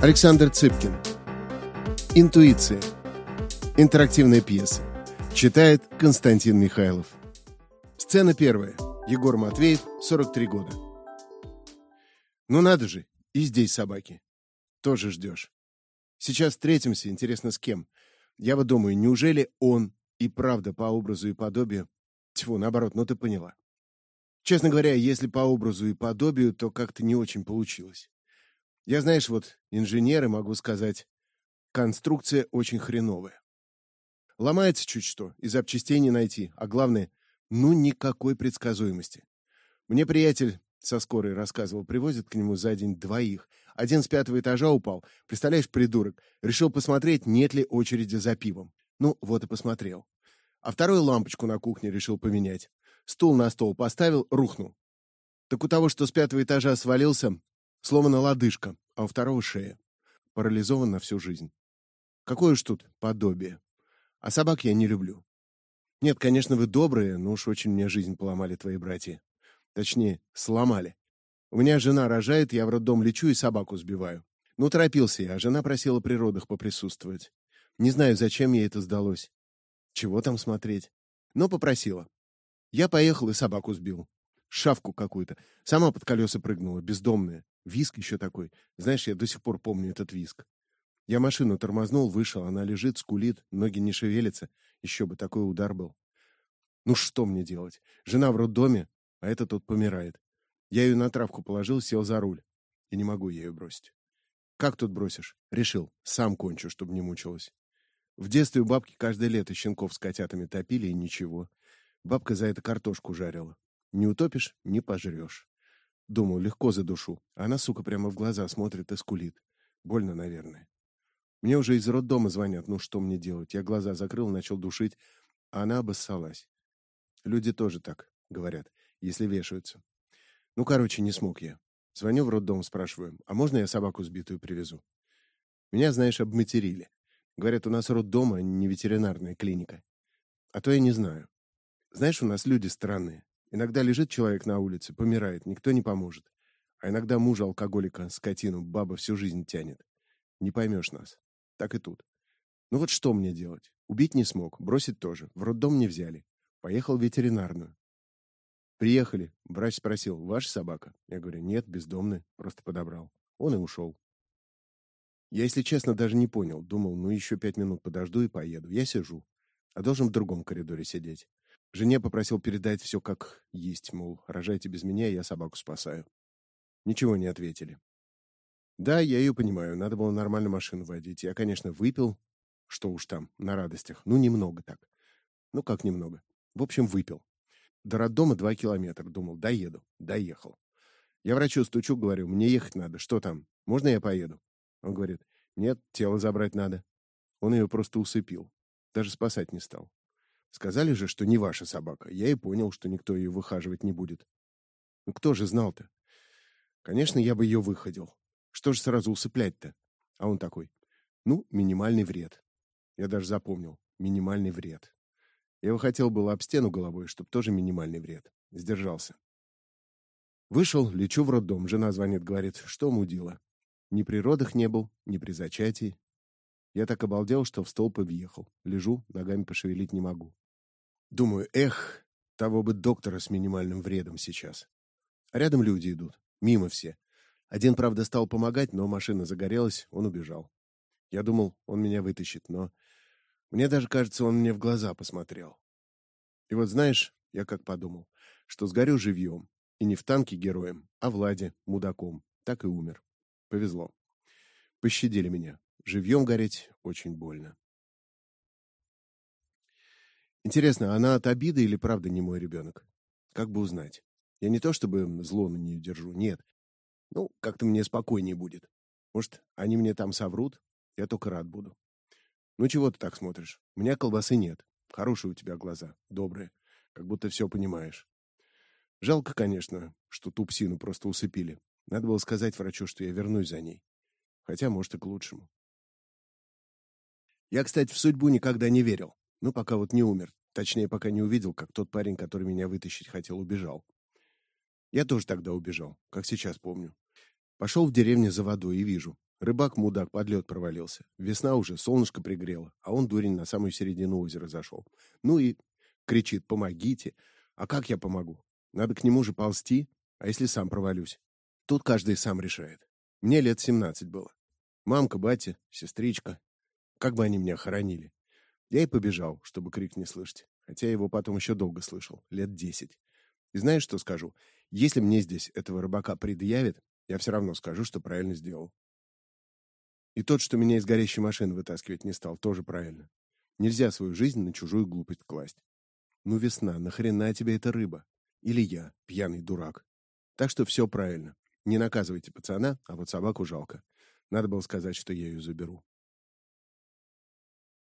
Александр Цыпкин. Интуиция. Интерактивная пьеса. Читает Константин Михайлов. Сцена первая. Егор Матвеев, 43 года. Ну надо же, и здесь собаки. Тоже ждешь. Сейчас встретимся, интересно, с кем. Я вот думаю, неужели он и правда по образу и подобию... Тьфу, наоборот, ну ты поняла. Честно говоря, если по образу и подобию, то как-то не очень получилось. Я, знаешь, вот инженер и могу сказать, конструкция очень хреновая. Ломается чуть что, и запчастей не найти, а главное, ну никакой предсказуемости. Мне приятель со скорой рассказывал, привозят к нему за день двоих. Один с пятого этажа упал. Представляешь, придурок, решил посмотреть, нет ли очереди за пивом. Ну, вот и посмотрел. А второй лампочку на кухне решил поменять. Стул на стол поставил, рухнул. Так у того, что с пятого этажа свалился, Сломана лодыжка, а у второго шея. Парализован на всю жизнь. Какое уж тут подобие. А собак я не люблю. Нет, конечно, вы добрые, но уж очень мне жизнь поломали твои братья. Точнее, сломали. У меня жена рожает, я в роддом лечу и собаку сбиваю. Ну, торопился я, а жена просила при родах поприсутствовать. Не знаю, зачем ей это сдалось. Чего там смотреть? Но попросила. Я поехал и собаку сбил. Шавку какую-то. Сама под колеса прыгнула, бездомная. Виск еще такой. Знаешь, я до сих пор помню этот виск. Я машину тормознул, вышел, она лежит, скулит, ноги не шевелятся. Еще бы такой удар был. Ну что мне делать? Жена в роддоме, а это тут помирает. Я ее на травку положил, сел за руль. И не могу ее бросить. Как тут бросишь? Решил, сам кончу, чтобы не мучилась. В детстве у бабки каждое лето щенков с котятами топили, и ничего. Бабка за это картошку жарила. Не утопишь — не пожрешь. Думал, легко за душу. Она, сука, прямо в глаза смотрит и скулит. Больно, наверное. Мне уже из роддома звонят. Ну что мне делать? Я глаза закрыл, начал душить, а она обоссалась. Люди тоже так говорят, если вешаются. Ну, короче, не смог я. Звоню в роддом, спрашиваю, а можно я собаку сбитую привезу? Меня, знаешь, обматерили. Говорят, у нас роддом, а не ветеринарная клиника. А то я не знаю. Знаешь, у нас люди странные. Иногда лежит человек на улице, помирает, никто не поможет. А иногда мужа алкоголика, скотину, баба всю жизнь тянет. Не поймешь нас. Так и тут. Ну вот что мне делать? Убить не смог, бросить тоже. В роддом не взяли. Поехал в ветеринарную. Приехали. Врач спросил, ваша собака? Я говорю, нет, бездомный, просто подобрал. Он и ушел. Я, если честно, даже не понял. Думал, ну еще пять минут подожду и поеду. Я сижу. А должен в другом коридоре сидеть. Жене попросил передать все как есть, мол, рожайте без меня, я собаку спасаю. Ничего не ответили. Да, я ее понимаю, надо было нормально машину водить. Я, конечно, выпил, что уж там, на радостях. Ну, немного так. Ну, как немного. В общем, выпил. До роддома два километра. Думал, доеду. Доехал. Я врачу стучу, говорю, мне ехать надо. Что там? Можно я поеду? Он говорит, нет, тело забрать надо. Он ее просто усыпил. Даже спасать не стал. Сказали же, что не ваша собака. Я и понял, что никто ее выхаживать не будет. Ну кто же знал-то? Конечно, я бы ее выходил. Что же сразу усыплять-то? А он такой: "Ну, минимальный вред". Я даже запомнил: минимальный вред. Я его хотел было об стену головой, чтобы тоже минимальный вред. Сдержался. Вышел, лечу в роддом. Жена звонит, говорит: "Что мудила? Ни при родах не был, ни при зачатии. Я так обалдел, что в столб и въехал. Лежу, ногами пошевелить не могу. Думаю, эх, того бы доктора с минимальным вредом сейчас. А рядом люди идут, мимо все. Один, правда, стал помогать, но машина загорелась, он убежал. Я думал, он меня вытащит, но мне даже кажется, он мне в глаза посмотрел. И вот знаешь, я как подумал, что сгорю живьем, и не в танке героем, а в ладе, мудаком. Так и умер. Повезло. Пощадили меня. Живьем гореть очень больно. Интересно, она от обиды или правда не мой ребенок? Как бы узнать? Я не то чтобы зло на нее держу, нет. Ну, как-то мне спокойнее будет. Может, они мне там соврут? Я только рад буду. Ну чего ты так смотришь? У меня колбасы нет. Хорошие у тебя глаза, добрые, как будто все понимаешь. Жалко, конечно, что ту псину просто усыпили. Надо было сказать врачу, что я вернусь за ней. Хотя, может, и к лучшему. Я, кстати, в судьбу никогда не верил. Ну, пока вот не умер. Точнее, пока не увидел, как тот парень, который меня вытащить хотел, убежал. Я тоже тогда убежал, как сейчас помню. Пошел в деревню за водой и вижу. Рыбак-мудак под лед провалился. Весна уже, солнышко пригрело, а он, дурень, на самую середину озера зашел. Ну и кричит «помогите». А как я помогу? Надо к нему же ползти, а если сам провалюсь? Тут каждый сам решает. Мне лет семнадцать было. Мамка, батя, сестричка. Как бы они меня хоронили. Я и побежал, чтобы крик не слышать. Хотя его потом еще долго слышал, лет десять. И знаешь, что скажу? Если мне здесь этого рыбака предъявят, я все равно скажу, что правильно сделал. И тот, что меня из горящей машины вытаскивать не стал, тоже правильно. Нельзя свою жизнь на чужую глупость класть. Ну, весна, нахрена тебе эта рыба? Или я, пьяный дурак? Так что все правильно. Не наказывайте пацана, а вот собаку жалко. Надо было сказать, что я ее заберу.